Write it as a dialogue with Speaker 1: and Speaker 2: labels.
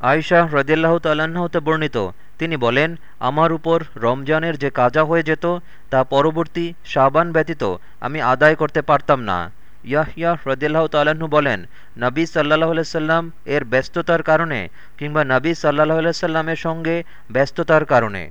Speaker 1: আয়শাহ রদিল্লাহ তাল্লাহতে বর্ণিত। তিনি বলেন, আমার উপর রমজানের যে কাজা হয়ে যেত, তা পরবর্তী শাবান ব্যতীত আমি আদায় করতে পারতাম না। ইয়াহিয়া রদিল্লাহ তাল্লাহ্ন বলেন, নবী সাল্লাহ আলাইসাল্লাম এর ব্যস্ততার কারণে কিংবা নবী সাল্লাহ আলাইসাল্লামের সঙ্গে ব্যস্ততার কারণে।